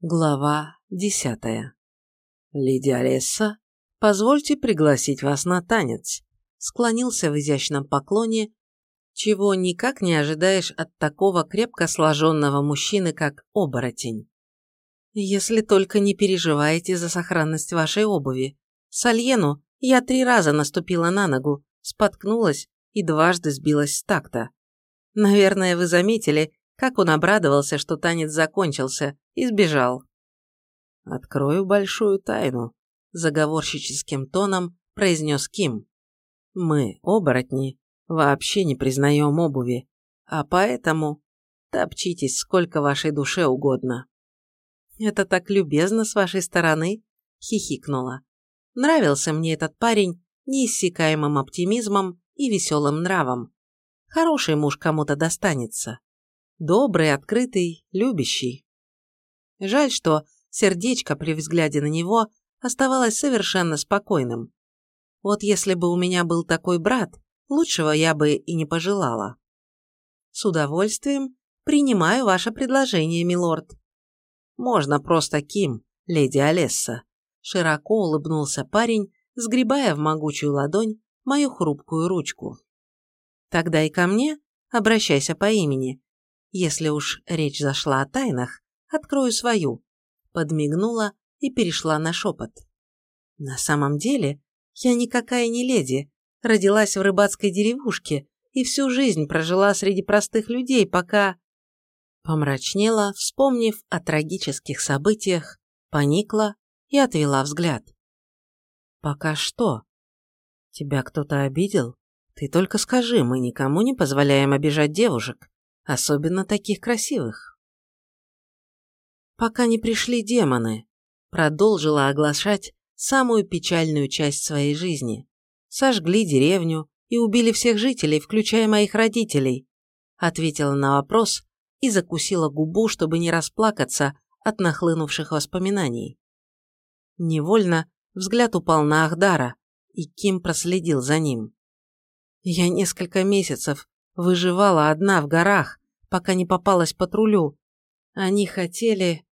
Глава десятая. «Леди Олесса, позвольте пригласить вас на танец», склонился в изящном поклоне, чего никак не ожидаешь от такого крепко сложенного мужчины, как оборотень. Если только не переживаете за сохранность вашей обуви. Сальену я три раза наступила на ногу, споткнулась и дважды сбилась с такта. Наверное, вы заметили, как он обрадовался, что танец закончился, и сбежал. «Открою большую тайну», – заговорщическим тоном произнес Ким. «Мы, оборотни, вообще не признаем обуви, а поэтому топчитесь сколько вашей душе угодно». «Это так любезно с вашей стороны», – хихикнула. «Нравился мне этот парень неиссякаемым оптимизмом и веселым нравом. Хороший муж кому-то достанется. Добрый, открытый, любящий. Жаль, что сердечко при взгляде на него оставалось совершенно спокойным. Вот если бы у меня был такой брат, лучшего я бы и не пожелала. С удовольствием принимаю ваше предложение, милорд. Можно просто Ким, леди Олесса. Широко улыбнулся парень, сгребая в могучую ладонь мою хрупкую ручку. Тогда и ко мне обращайся по имени. Если уж речь зашла о тайнах, открою свою. Подмигнула и перешла на шепот. На самом деле, я никакая не леди, родилась в рыбацкой деревушке и всю жизнь прожила среди простых людей, пока... Помрачнела, вспомнив о трагических событиях, поникла и отвела взгляд. «Пока что? Тебя кто-то обидел? Ты только скажи, мы никому не позволяем обижать девушек, особенно таких красивых». «Пока не пришли демоны», продолжила оглашать самую печальную часть своей жизни. Сожгли деревню и убили всех жителей, включая моих родителей, ответила на вопрос и закусила губу, чтобы не расплакаться от нахлынувших воспоминаний. Невольно взгляд упал на Ахдара, и Ким проследил за ним. Я несколько месяцев выживала одна в горах, пока не попалась патрулю. Они хотели...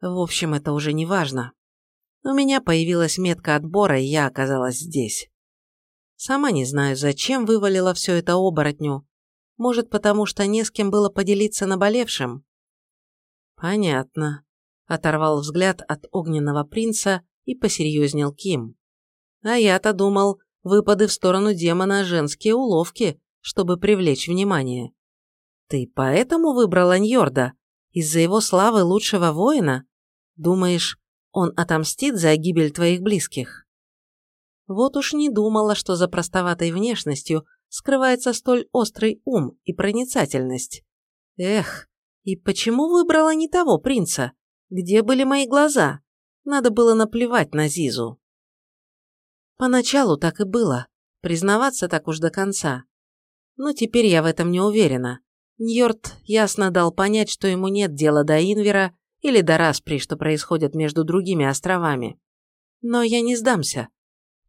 В общем, это уже не важно. У меня появилась метка отбора, и я оказалась здесь. Сама не знаю, зачем вывалила все это оборотню. Может, потому что не с кем было поделиться наболевшим? Понятно. Оторвал взгляд от огненного принца и посерьезнел Ким. А я-то думал, выпады в сторону демона – женские уловки, чтобы привлечь внимание. Ты поэтому выбрал Аньорда? Из-за его славы лучшего воина? Думаешь, он отомстит за гибель твоих близких? Вот уж не думала, что за простоватой внешностью скрывается столь острый ум и проницательность. Эх, и почему выбрала не того принца? Где были мои глаза? Надо было наплевать на Зизу. Поначалу так и было, признаваться так уж до конца. Но теперь я в этом не уверена. Ньорд ясно дал понять, что ему нет дела до Инвера или до распри, что происходит между другими островами. Но я не сдамся.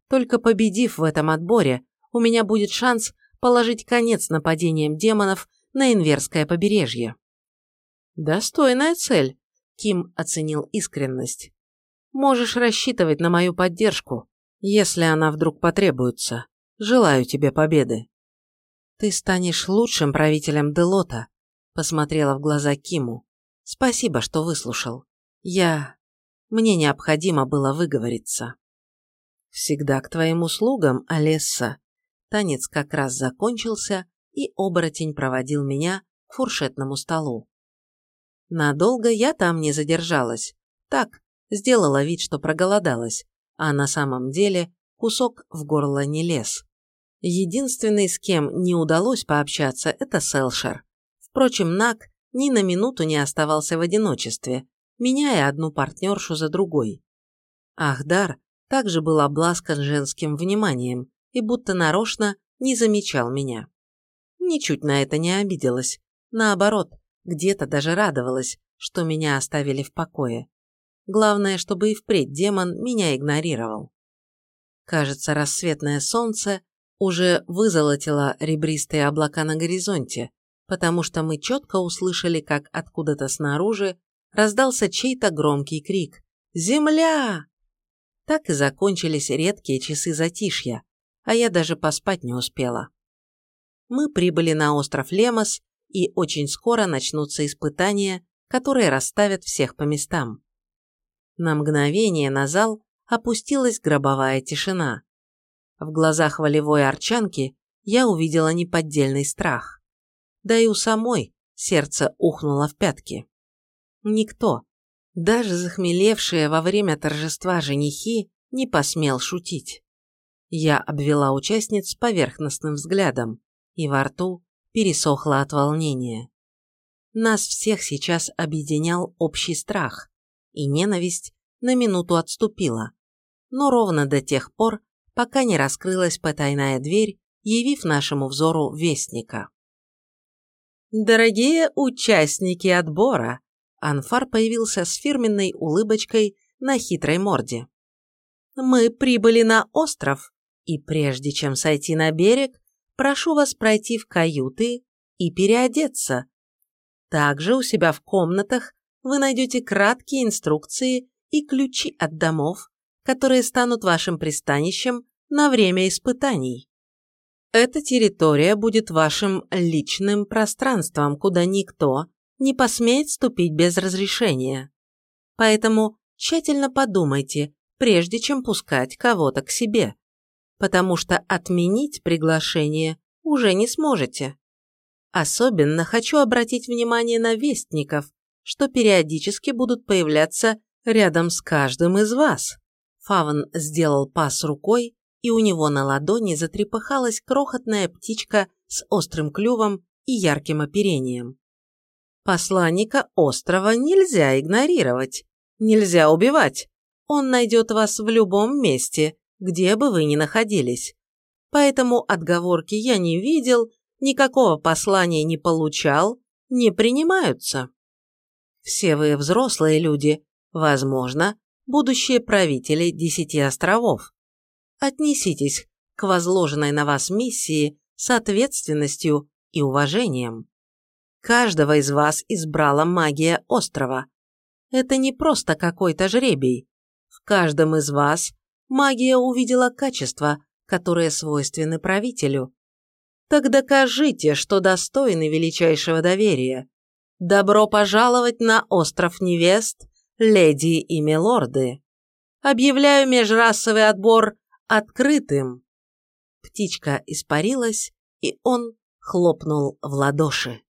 Только победив в этом отборе, у меня будет шанс положить конец нападениям демонов на Инверское побережье. «Достойная цель», – Ким оценил искренность. «Можешь рассчитывать на мою поддержку, если она вдруг потребуется. Желаю тебе победы». «Ты станешь лучшим правителем Делота», – посмотрела в глаза Киму. Спасибо, что выслушал. Я... Мне необходимо было выговориться. Всегда к твоим услугам, Олесса. Танец как раз закончился, и оборотень проводил меня к фуршетному столу. Надолго я там не задержалась. Так, сделала вид, что проголодалась, а на самом деле кусок в горло не лез. Единственный, с кем не удалось пообщаться, это Селшер. Впрочем, Нак ни на минуту не оставался в одиночестве, меняя одну партнершу за другой. Ахдар также был обласкан женским вниманием и будто нарочно не замечал меня. Ничуть на это не обиделась, наоборот, где-то даже радовалась, что меня оставили в покое. Главное, чтобы и впредь демон меня игнорировал. Кажется, рассветное солнце уже вызолотило ребристые облака на горизонте, потому что мы четко услышали, как откуда-то снаружи раздался чей-то громкий крик «Земля!». Так и закончились редкие часы затишья, а я даже поспать не успела. Мы прибыли на остров Лемос, и очень скоро начнутся испытания, которые расставят всех по местам. На мгновение на зал опустилась гробовая тишина. В глазах волевой арчанки я увидела неподдельный страх. Да и у самой сердце ухнуло в пятки. Никто, даже захмелевшие во время торжества женихи, не посмел шутить. Я обвела участниц поверхностным взглядом, и во рту пересохло от волнения. Нас всех сейчас объединял общий страх, и ненависть на минуту отступила, но ровно до тех пор, пока не раскрылась потайная дверь, явив нашему взору вестника. «Дорогие участники отбора!» Анфар появился с фирменной улыбочкой на хитрой морде. «Мы прибыли на остров, и прежде чем сойти на берег, прошу вас пройти в каюты и переодеться. Также у себя в комнатах вы найдете краткие инструкции и ключи от домов, которые станут вашим пристанищем на время испытаний. Эта территория будет вашим личным пространством, куда никто не посмеет ступить без разрешения. Поэтому тщательно подумайте, прежде чем пускать кого-то к себе, потому что отменить приглашение уже не сможете. Особенно хочу обратить внимание на вестников, что периодически будут появляться рядом с каждым из вас. Фавн сделал пас рукой, и у него на ладони затрепыхалась крохотная птичка с острым клювом и ярким оперением. Посланника острова нельзя игнорировать, нельзя убивать. Он найдет вас в любом месте, где бы вы ни находились. Поэтому отговорки «я не видел», «никакого послания не получал» не принимаются. Все вы взрослые люди, возможно, будущие правители десяти островов. Отнеситесь к возложенной на вас миссии с ответственностью и уважением. Каждого из вас избрала магия острова. Это не просто какой-то жребий. В каждом из вас магия увидела качества, которые свойственны правителю. Так докажите, что достойны величайшего доверия. Добро пожаловать на остров невест, леди и милорды. Объявляю межрасовый отбор открытым. Птичка испарилась, и он хлопнул в ладоши.